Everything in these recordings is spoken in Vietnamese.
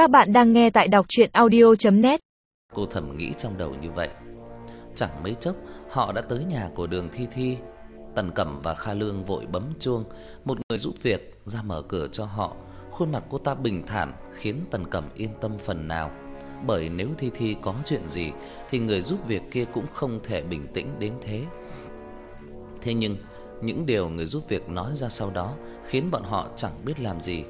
Các bạn đang nghe tại đọc audio net Cô thầm nghĩ trong đầu như vậy. Chẳng mấy chốc họ đã tới nhà của Đường Thi Thi. Tần Cẩm và Kha Lương vội bấm chuông, một người giúp việc ra mở cửa cho họ. Khuôn mặt cô ta bình thản khiến Tần Cẩm yên tâm phần nào, bởi nếu Thi Thi có chuyện gì thì người giúp việc kia cũng không thể bình tĩnh đến thế. Thế nhưng những điều người giúp việc nói ra sau đó khiến bọn họ chẳng biết làm gì.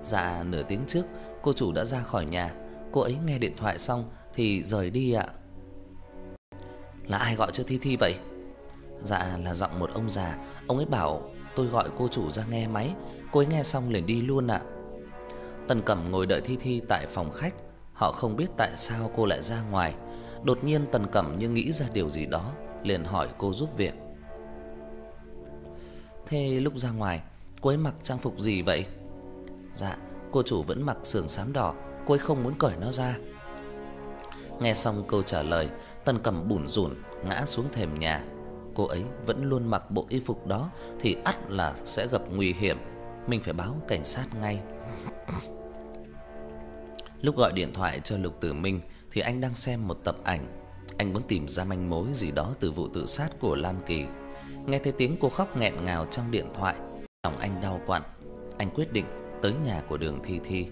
Dạ nửa tiếng trước cô chủ đã ra khỏi nhà, cô ấy nghe điện thoại xong thì rời đi ạ. Là ai gọi cho Thi Thi vậy? Dạ là giọng một ông già, ông ấy bảo tôi gọi cô chủ ra nghe máy, cô ấy nghe xong liền đi luôn ạ. Tần Cẩm ngồi đợi Thi Thi tại phòng khách, họ không biết tại sao cô lại ra ngoài. Đột nhiên Tần Cẩm như nghĩ ra điều gì đó, liền hỏi cô giúp việc. Thế lúc ra ngoài, cô ấy mặc trang phục gì vậy? Dạ, cô chủ vẫn mặc sườn xám đỏ, cô ấy không muốn cởi nó ra. Nghe xong câu trả lời, Tần Cẩm bủn rủn ngã xuống thềm nhà. Cô ấy vẫn luôn mặc bộ y phục đó thì ắt là sẽ gặp nguy hiểm, mình phải báo cảnh sát ngay. Lúc gọi điện thoại cho Lục Tử Minh thì anh đang xem một tập ảnh. Anh muốn tìm ra manh mối gì đó từ vụ tự sát của Lam Kỳ. Nghe thấy tiếng cô khóc nghẹn ngào trong điện thoại, lòng anh đau quặn. Anh quyết định tới nhà của Đường Thi Thi.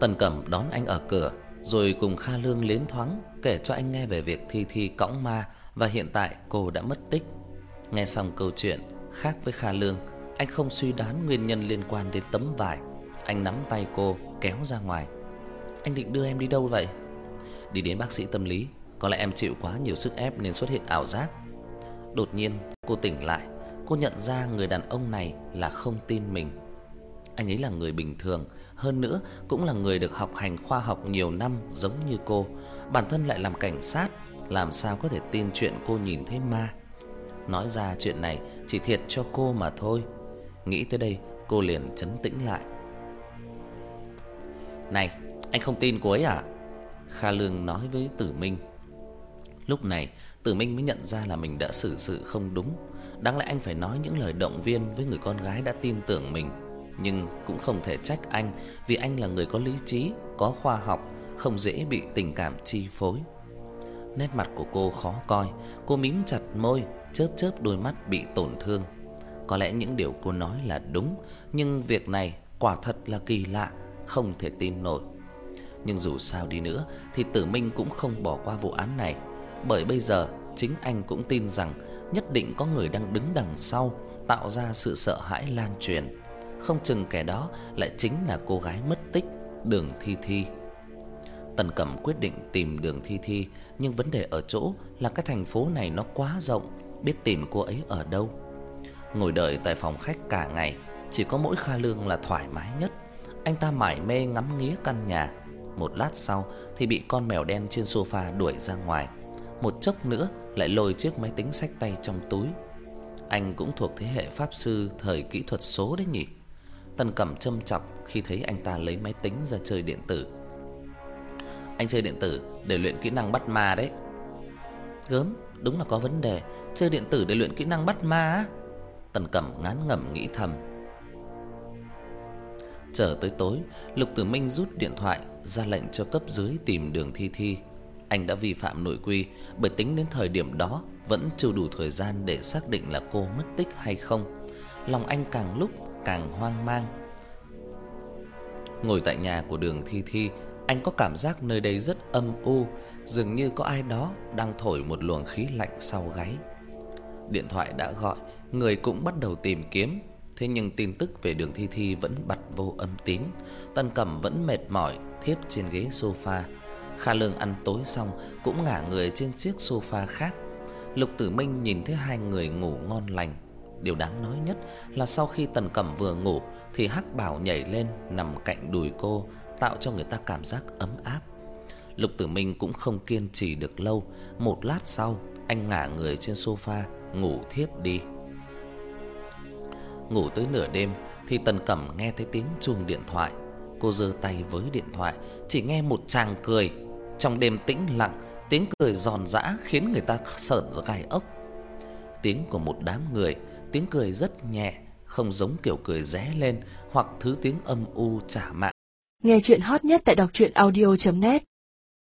Tần Cẩm đón anh ở cửa, rồi cùng Kha Lương liến thoáng kể cho anh nghe về việc Thi Thi cõng ma và hiện tại cô đã mất tích. Nghe xong câu chuyện, khác với Kha Lương, anh không suy đoán nguyên nhân liên quan đến tấm vải. Anh nắm tay cô kéo ra ngoài. Anh định đưa em đi đâu vậy? Đi đến bác sĩ tâm lý, có lẽ em chịu quá nhiều sức ép nên xuất hiện ảo giác. Đột nhiên, cô tỉnh lại, cô nhận ra người đàn ông này là không tin mình. Anh ấy là người bình thường, hơn nữa cũng là người được học hành khoa học nhiều năm giống như cô, bản thân lại làm cảnh sát, làm sao có thể tin chuyện cô nhìn thấy ma. Nói ra chuyện này chỉ thiệt cho cô mà thôi. Nghĩ tới đây, cô liền trấn tĩnh lại. "Này, anh không tin cô ấy à?" Kha Lương nói với Tử Minh. Lúc này, Tử Minh mới nhận ra là mình đã xử sự không đúng. Đáng lẽ anh phải nói những lời động viên với người con gái đã tin tưởng mình, nhưng cũng không thể trách anh vì anh là người có lý trí, có khoa học, không dễ bị tình cảm chi phối. Nét mặt của cô khó coi, cô mím chặt môi, chớp chớp đôi mắt bị tổn thương. Có lẽ những điều cô nói là đúng, nhưng việc này quả thật là kỳ lạ, không thể tin nổi. Nhưng dù sao đi nữa thì Tử Minh cũng không bỏ qua vụ án này, bởi bây giờ chính anh cũng tin rằng nhất định có người đang đứng đằng sau tạo ra sự sợ hãi lan truyền. Không chừng kẻ đó lại chính là cô gái mất tích Đường Thi Thi. Tần Cẩm quyết định tìm Đường Thi Thi, nhưng vấn đề ở chỗ là cái thành phố này nó quá rộng, biết tìm cô ấy ở đâu. Ngồi đợi tại phòng khách cả ngày, chỉ có mỗi Kha Lương là thoải mái nhất. Anh ta mải mê ngắm nghía căn nhà. Một lát sau thì bị con mèo đen trên sofa đuổi ra ngoài. Một chốc nữa lại lôi chiếc máy tính xách tay trong túi. Anh cũng thuộc thế hệ pháp sư thời kỹ thuật số đấy nhỉ. Tần Cẩm châm chọc khi thấy anh ta lấy máy tính ra chơi điện tử. Anh chơi điện tử để luyện kỹ năng bắt ma đấy. Gớm, đúng là có vấn đề, chơi điện tử để luyện kỹ năng bắt ma á. Tần Cẩm ngán ngẩm nghĩ thầm. Chờ tới tối, Lục Tử Minh rút điện thoại ra lệnh cho cấp dưới tìm Đường Thi Thi. Anh đã vi phạm nội quy, bởi tính đến thời điểm đó vẫn chưa đủ thời gian để xác định là cô mất tích hay không. Lòng anh càng lúc càng hoang mang. Ngồi tại nhà của Đường Thi Thi, anh có cảm giác nơi đây rất âm u, dường như có ai đó đang thổi một luồng khí lạnh sau gáy. Điện thoại đã gọi, người cũng bắt đầu tìm kiếm, thế nhưng tin tức về Đường Thi Thi vẫn bật vô âm tín. Tân Cẩm vẫn mệt mỏi thiếp trên ghế sofa. Kha Lương ăn tối xong cũng ngả người trên chiếc sofa khác. Lục Tử Minh nhìn thấy hai người ngủ ngon lành. Điều đáng nói nhất là sau khi Tần Cẩm vừa ngủ thì Hắc Bảo nhảy lên nằm cạnh đùi cô, tạo cho người ta cảm giác ấm áp. Lục Tử Minh cũng không kiên trì được lâu, một lát sau, anh ngả người trên sofa ngủ thiếp đi. Ngủ tới nửa đêm thì Tần Cẩm nghe thấy tiếng chuông điện thoại. Cô giơ tay với điện thoại, chỉ nghe một tràng cười. Trong đêm tĩnh lặng, tiếng cười giòn giã khiến người ta sởn gai ốc. Tiếng của một đám người, tiếng cười rất nhẹ, không giống kiểu cười ré lên hoặc thứ tiếng âm u trả mạng. Nghe chuyện hot nhất tại đọc truyện audio net